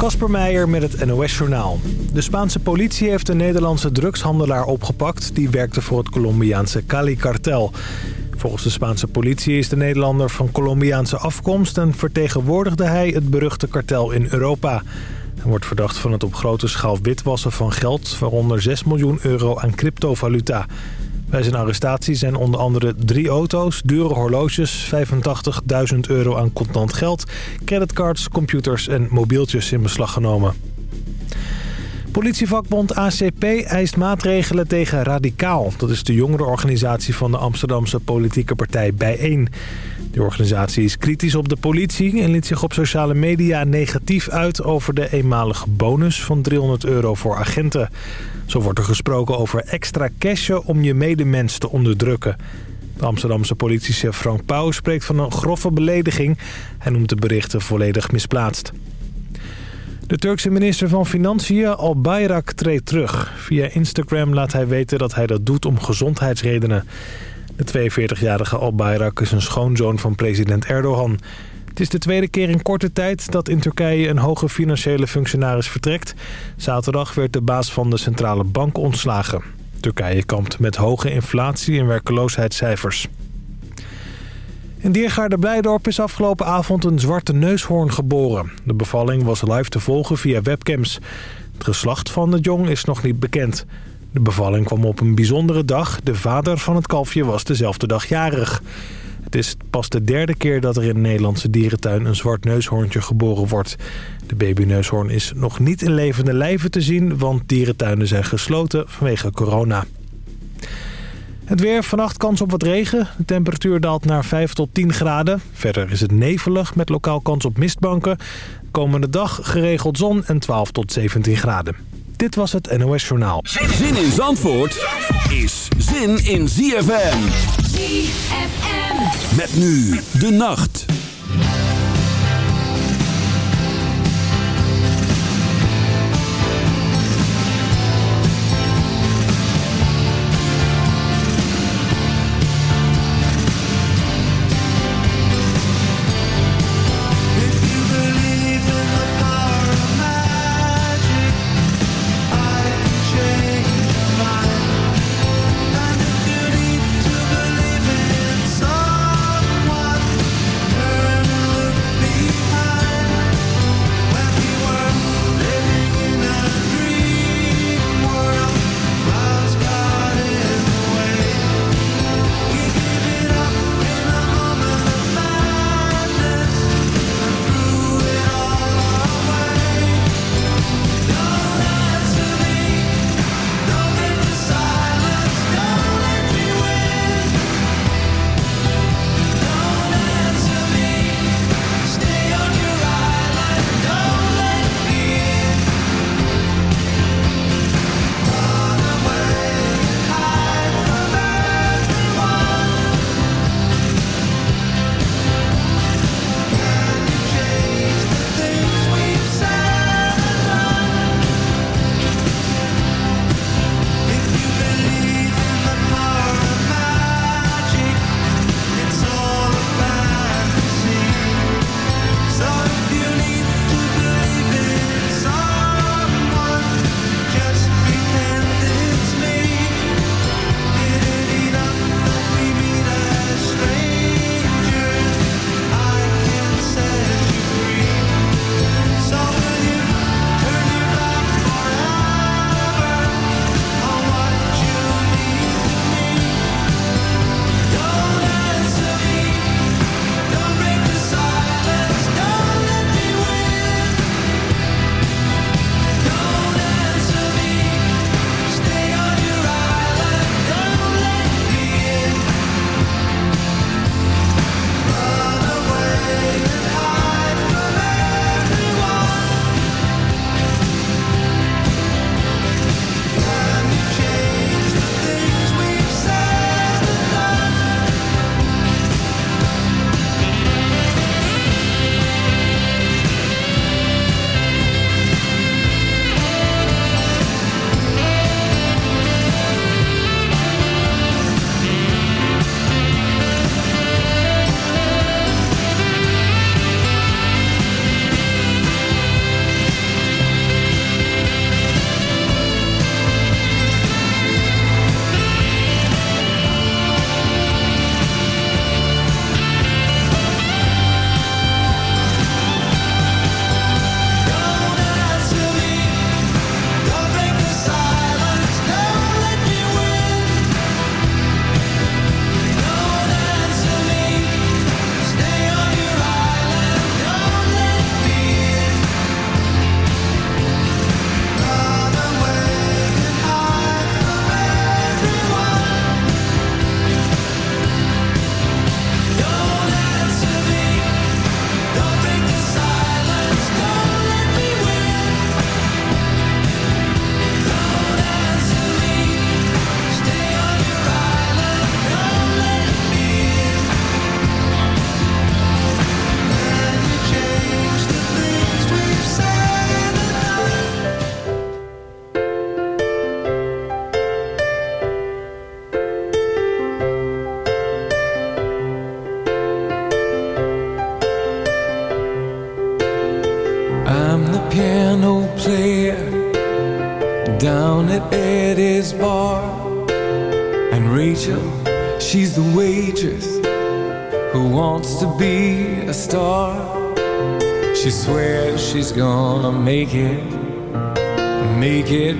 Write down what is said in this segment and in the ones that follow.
Kasper Meijer met het NOS-journaal. De Spaanse politie heeft een Nederlandse drugshandelaar opgepakt... die werkte voor het Colombiaanse Cali-kartel. Volgens de Spaanse politie is de Nederlander van Colombiaanse afkomst... en vertegenwoordigde hij het beruchte kartel in Europa. Hij wordt verdacht van het op grote schaal witwassen van geld... waaronder 6 miljoen euro aan cryptovaluta. Bij zijn arrestatie zijn onder andere drie auto's, dure horloges... 85.000 euro aan contant geld, creditcards, computers en mobieltjes in beslag genomen. Politievakbond ACP eist maatregelen tegen Radicaal. Dat is de jongere organisatie van de Amsterdamse politieke partij Bijeen. De organisatie is kritisch op de politie en liet zich op sociale media negatief uit over de eenmalige bonus van 300 euro voor agenten. Zo wordt er gesproken over extra cashen om je medemens te onderdrukken. De Amsterdamse politiechef Frank Pauw spreekt van een grove belediging. Hij noemt de berichten volledig misplaatst. De Turkse minister van Financiën Al Bayrak treedt terug. Via Instagram laat hij weten dat hij dat doet om gezondheidsredenen. De 42-jarige Al Bayrak is een schoonzoon van president Erdogan. Het is de tweede keer in korte tijd dat in Turkije een hoge financiële functionaris vertrekt. Zaterdag werd de baas van de centrale bank ontslagen. Turkije kampt met hoge inflatie en werkeloosheidscijfers. In Diergaarde-Blijdorp is afgelopen avond een zwarte neushoorn geboren. De bevalling was live te volgen via webcams. Het geslacht van de jong is nog niet bekend. De bevalling kwam op een bijzondere dag. De vader van het kalfje was dezelfde dag jarig. Het is pas de derde keer dat er in de Nederlandse dierentuin een zwart neushoorntje geboren wordt. De babyneushoorn is nog niet in levende lijven te zien, want dierentuinen zijn gesloten vanwege corona. Het weer, vannacht kans op wat regen. De temperatuur daalt naar 5 tot 10 graden. Verder is het nevelig met lokaal kans op mistbanken. Komende dag geregeld zon en 12 tot 17 graden. Dit was het NOS Journaal. Zin in Zandvoort is zin in ZFM. ZFM. Met nu de nacht.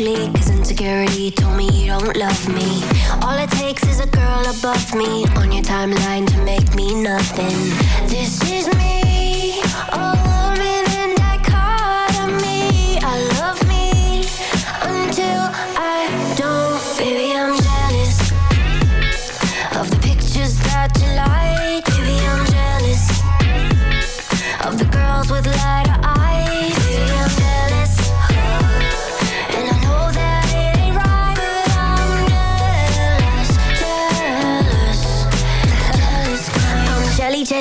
To ugly, cause insecurity told me you don't love me. All it takes is a girl above me on your timeline to make me nothing. This is me, a woman in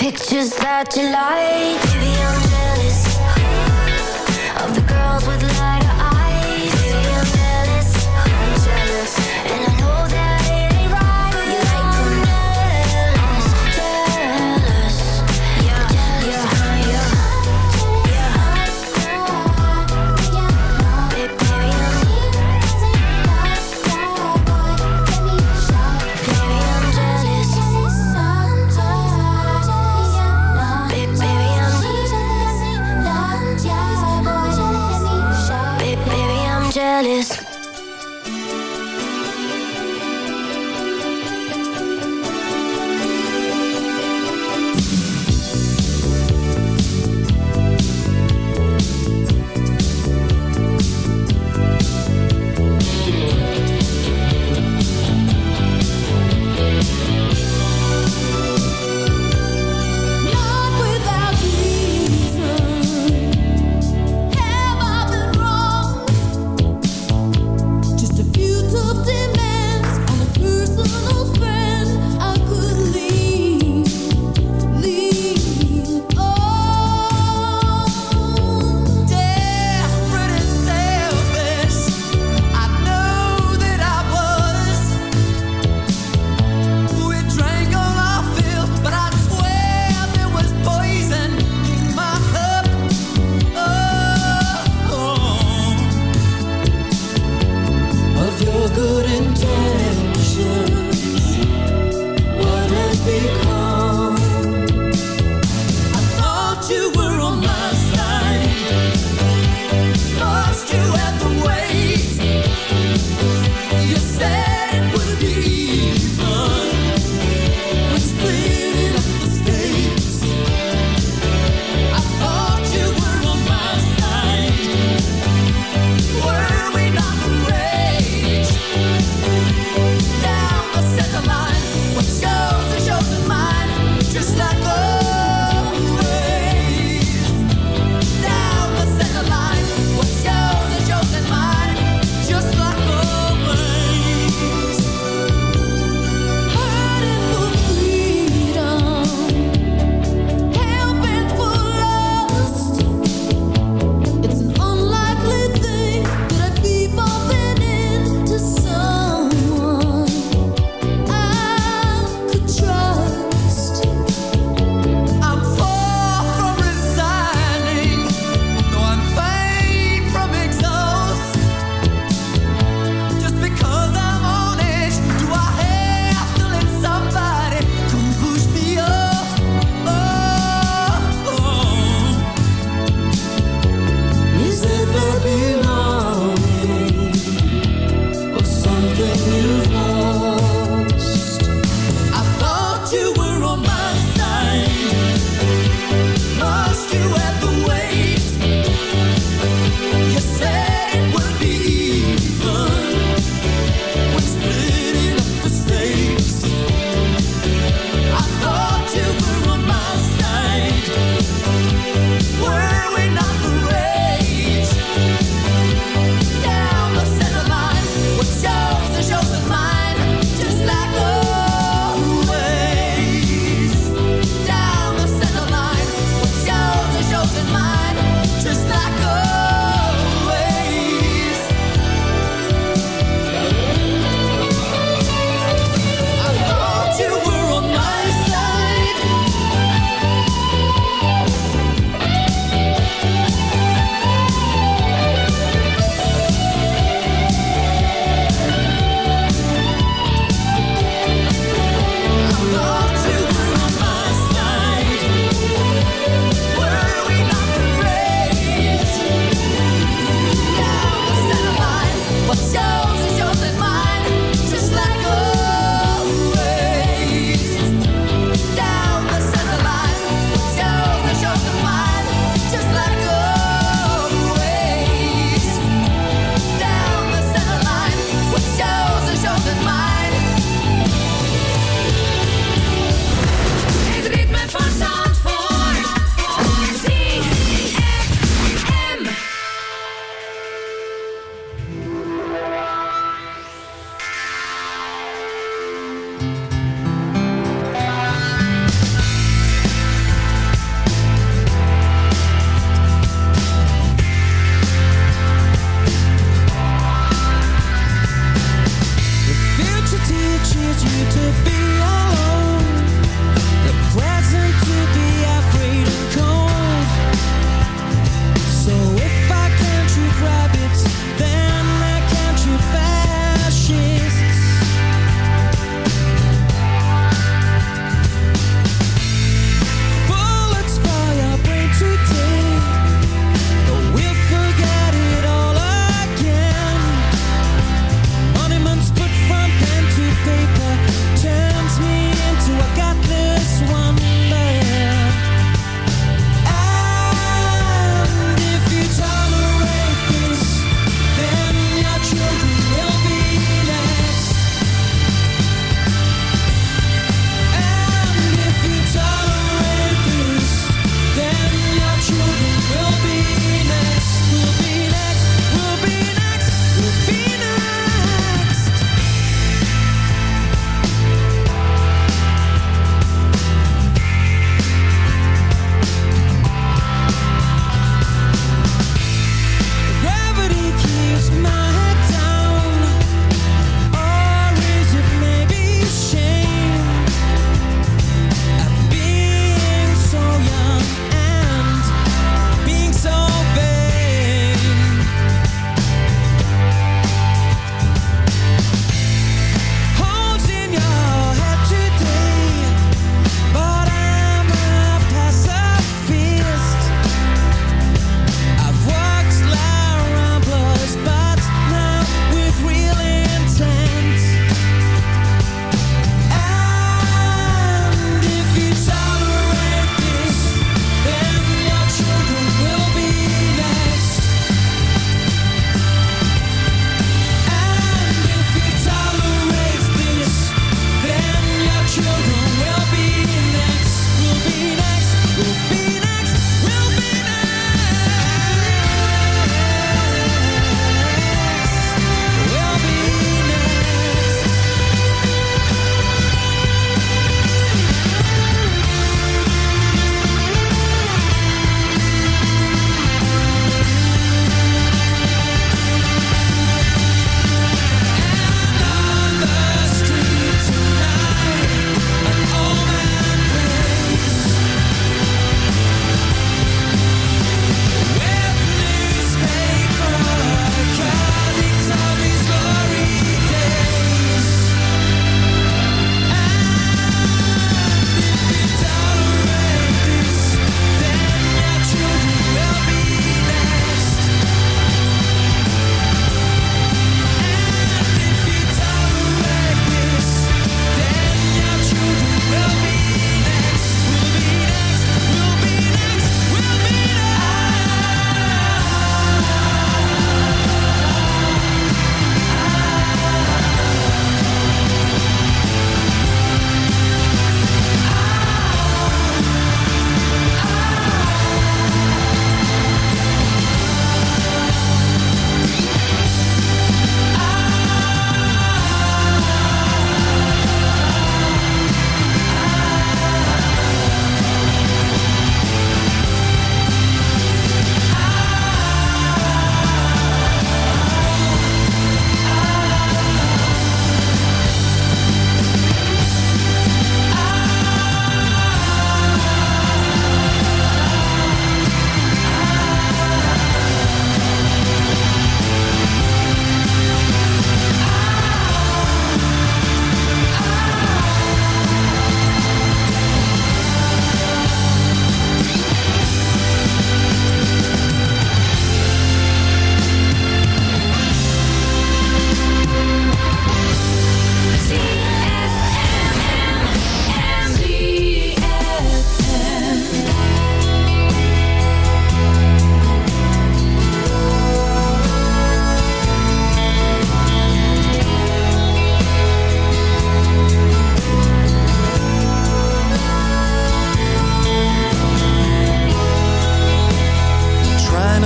pictures that you like. I'm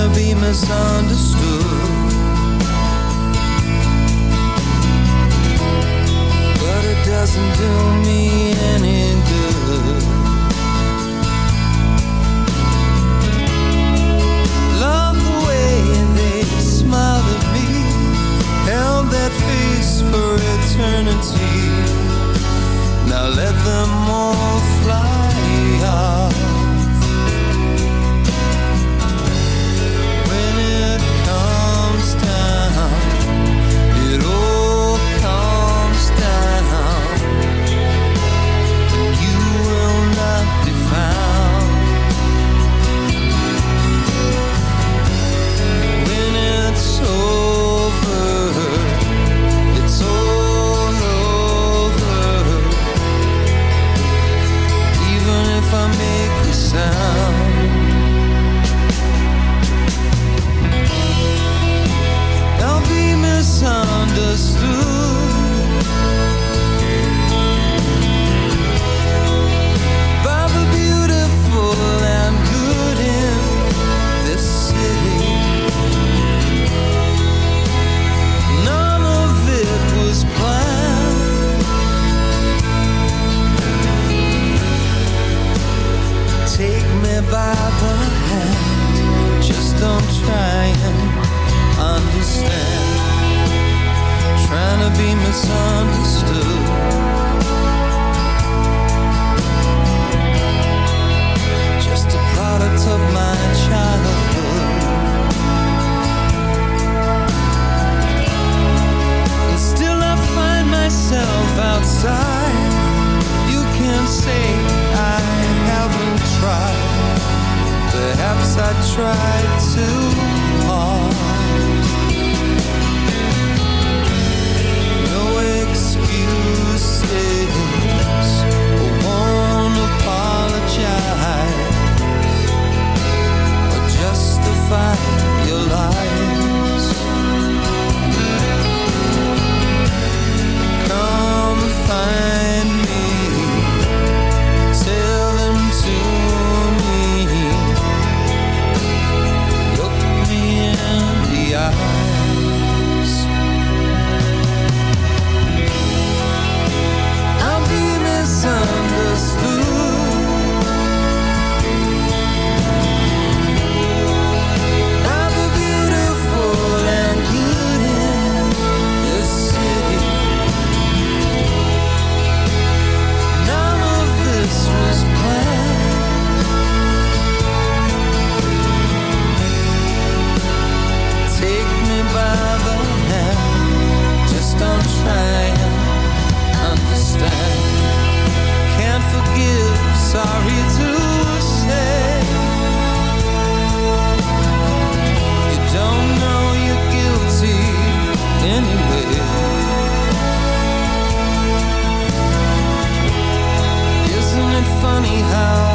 To be misunderstood. But it doesn't do me outside. You can't say I haven't tried. Perhaps I tried too hard. No excuses. I won't apologize. Or justify your life sorry to say. You don't know you're guilty anyway. Isn't it funny how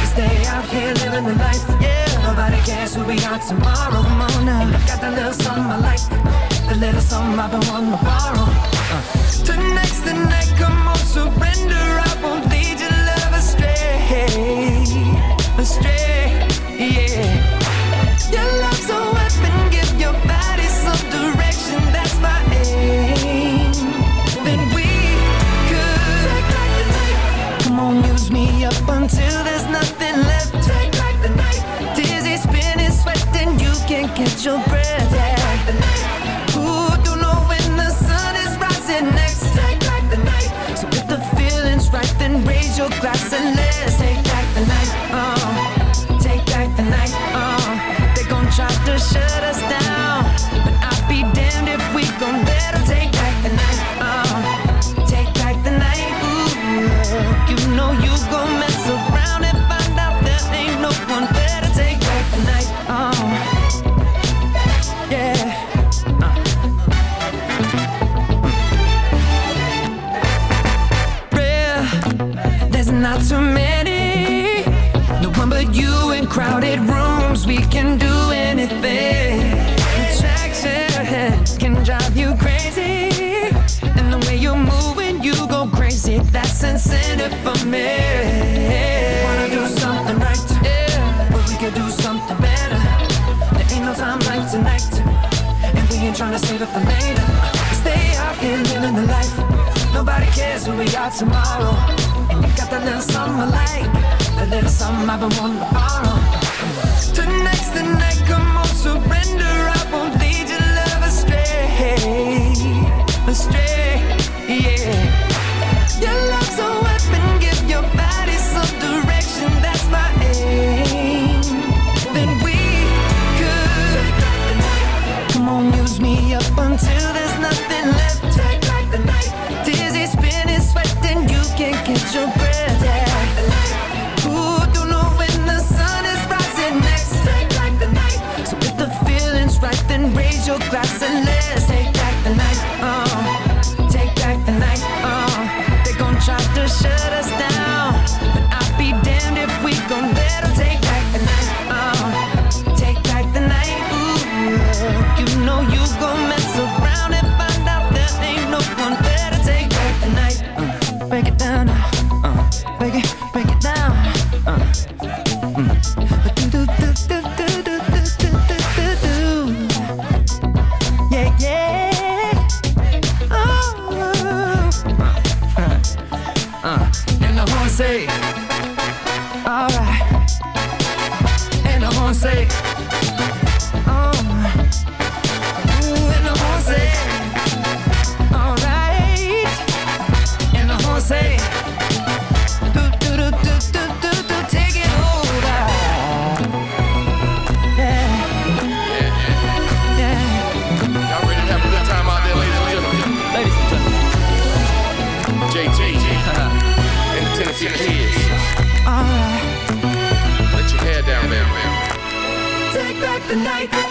stay out here living the life. Yeah, nobody cares who we are tomorrow. And I got that little something I like, the little something I've been wanting to borrow. Uh. Tonight's the night, come on, surrender. I won't lead your love astray, astray. Yeah, your love's a weapon, give your body some direction. That's my aim. Then we could take back the night. Come on, use me up until catch your breath. Yeah. Ooh, don't know when the sun is rising next. Take back the night. So if the feeling's right, then raise your glass to save it. Stay out here living the life. Nobody cares who we are tomorrow. And you got that little something I like, that little something I've been wanting to borrow. Tonight's the night, come on, surrender. The night.